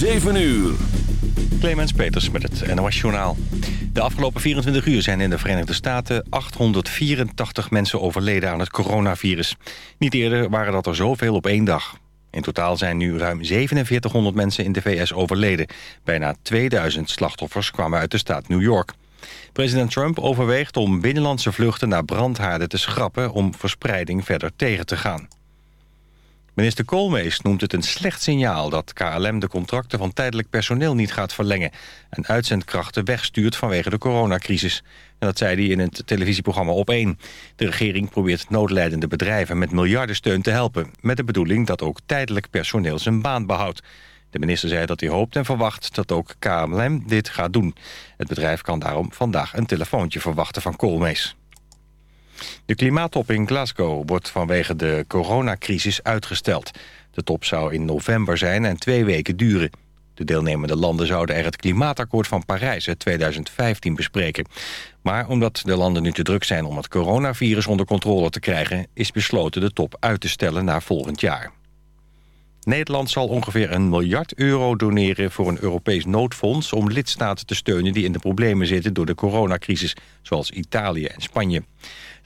7 uur. Clemens Peters met het NOS Journaal. De afgelopen 24 uur zijn in de Verenigde Staten 884 mensen overleden aan het coronavirus. Niet eerder waren dat er zoveel op één dag. In totaal zijn nu ruim 4700 mensen in de VS overleden. Bijna 2000 slachtoffers kwamen uit de staat New York. President Trump overweegt om binnenlandse vluchten naar brandhaarden te schrappen... om verspreiding verder tegen te gaan. Minister Koolmees noemt het een slecht signaal dat KLM de contracten van tijdelijk personeel niet gaat verlengen en uitzendkrachten wegstuurt vanwege de coronacrisis. En dat zei hij in het televisieprogramma Op1. De regering probeert noodlijdende bedrijven met miljardensteun te helpen, met de bedoeling dat ook tijdelijk personeel zijn baan behoudt. De minister zei dat hij hoopt en verwacht dat ook KLM dit gaat doen. Het bedrijf kan daarom vandaag een telefoontje verwachten van Koolmees. De klimaattop in Glasgow wordt vanwege de coronacrisis uitgesteld. De top zou in november zijn en twee weken duren. De deelnemende landen zouden er het klimaatakkoord van Parijs uit 2015 bespreken. Maar omdat de landen nu te druk zijn om het coronavirus onder controle te krijgen... is besloten de top uit te stellen naar volgend jaar. Nederland zal ongeveer een miljard euro doneren voor een Europees noodfonds... om lidstaten te steunen die in de problemen zitten door de coronacrisis... zoals Italië en Spanje.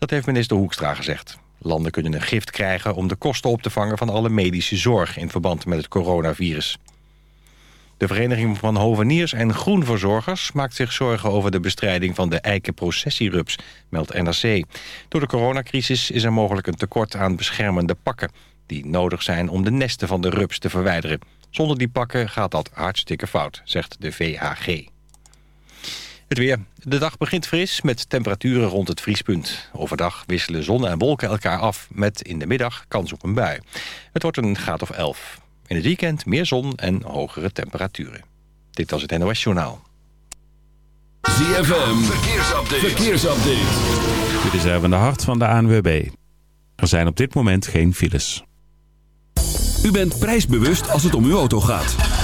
Dat heeft minister Hoekstra gezegd. Landen kunnen een gift krijgen om de kosten op te vangen van alle medische zorg in verband met het coronavirus. De Vereniging van Hoveniers en Groenverzorgers maakt zich zorgen over de bestrijding van de eikenprocessierups, meldt NRC. Door de coronacrisis is er mogelijk een tekort aan beschermende pakken, die nodig zijn om de nesten van de rups te verwijderen. Zonder die pakken gaat dat hartstikke fout, zegt de VHG. Het weer. De dag begint fris met temperaturen rond het vriespunt. Overdag wisselen zon en wolken elkaar af met in de middag kans op een bui. Het wordt een graad of 11. In het weekend meer zon en hogere temperaturen. Dit was het NOS Journaal. ZFM, verkeersupdate. verkeersupdate. Dit is even de hart van de ANWB. Er zijn op dit moment geen files. U bent prijsbewust als het om uw auto gaat.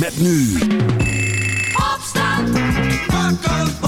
Met nu Opstand. Wakker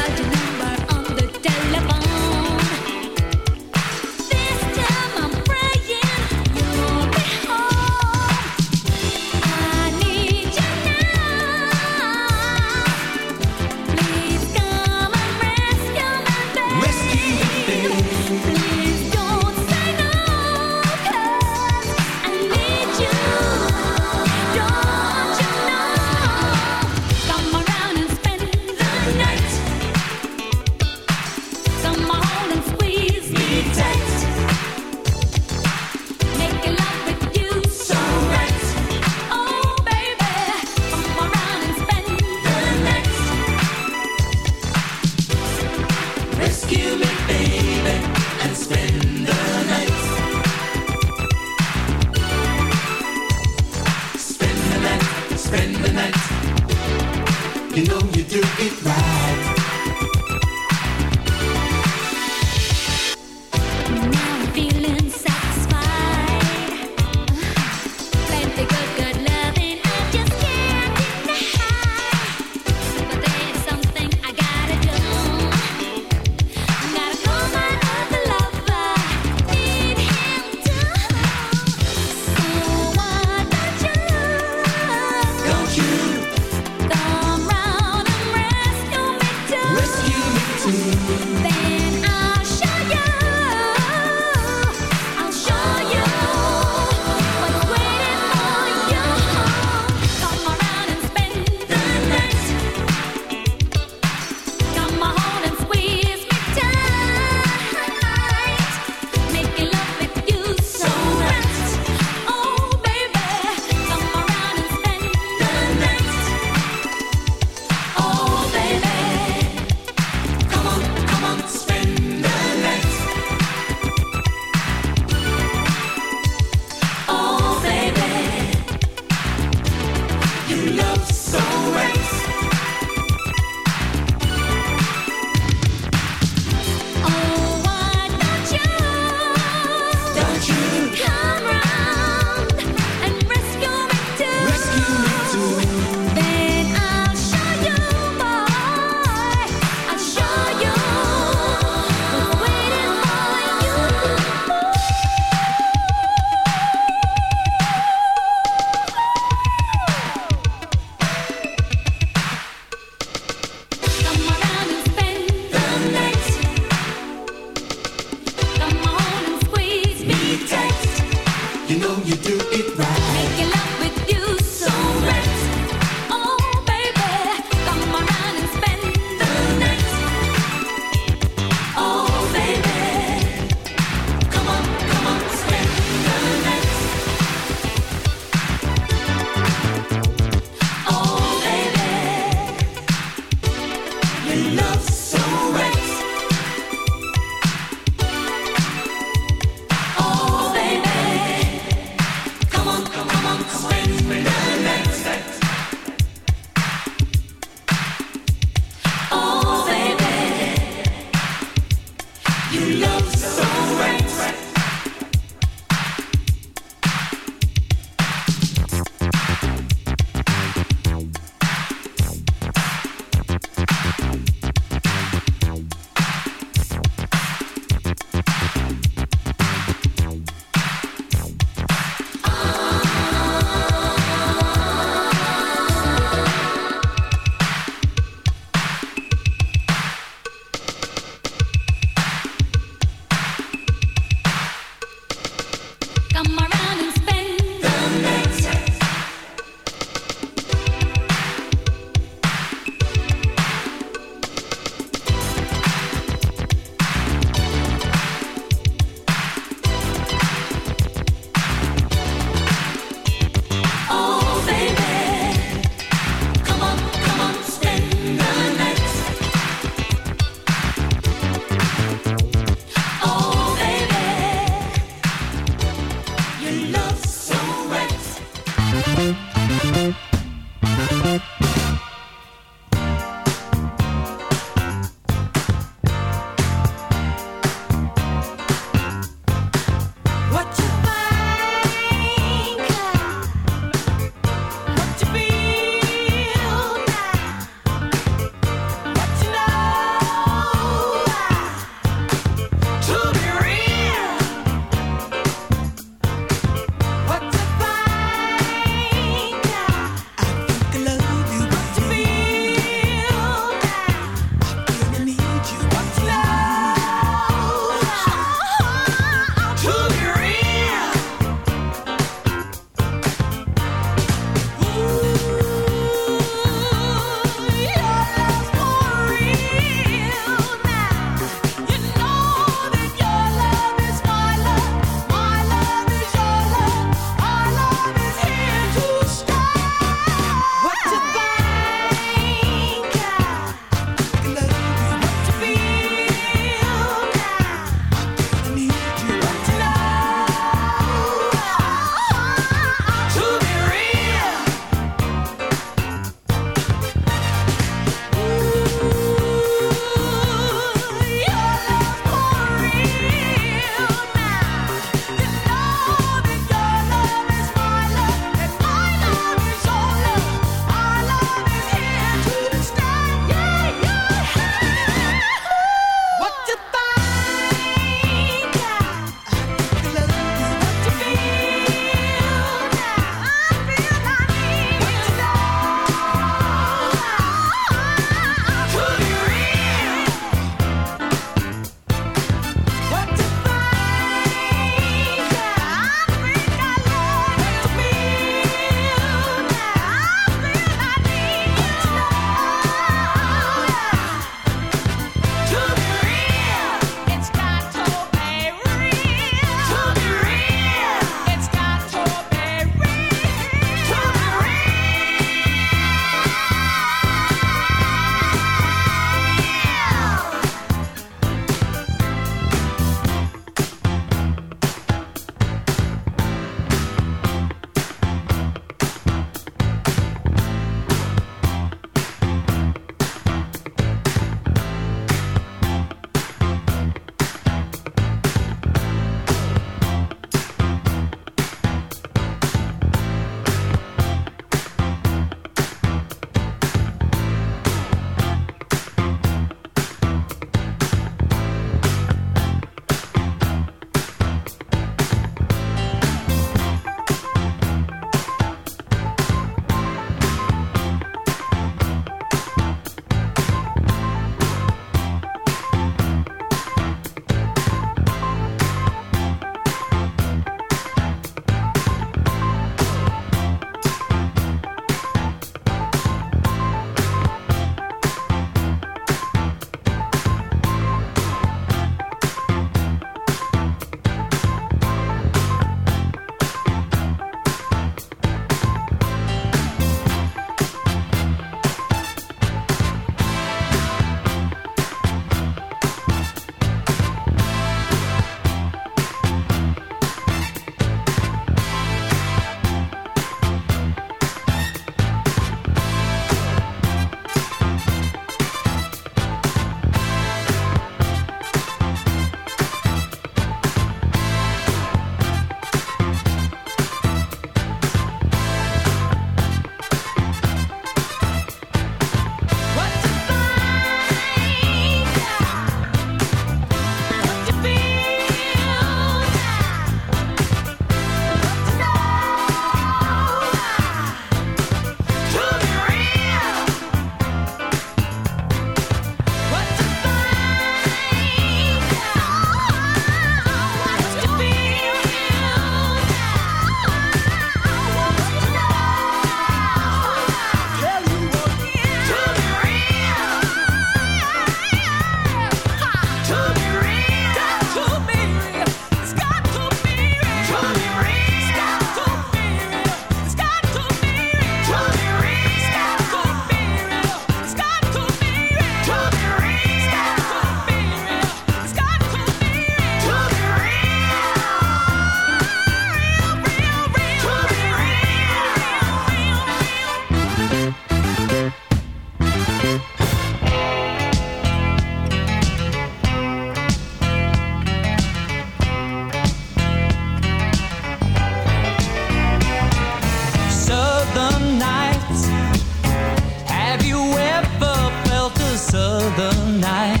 Southern of night.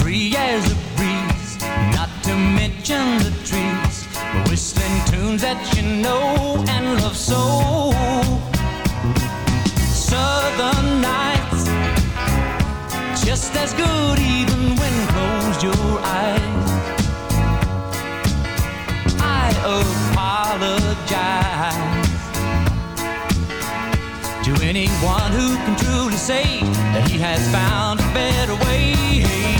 Free as a breeze, not to mention the trees. Whistling tunes that you know and love so. Southern nights, just as good even when closed your eyes. I apologize anyone who can truly say that he has found a better way.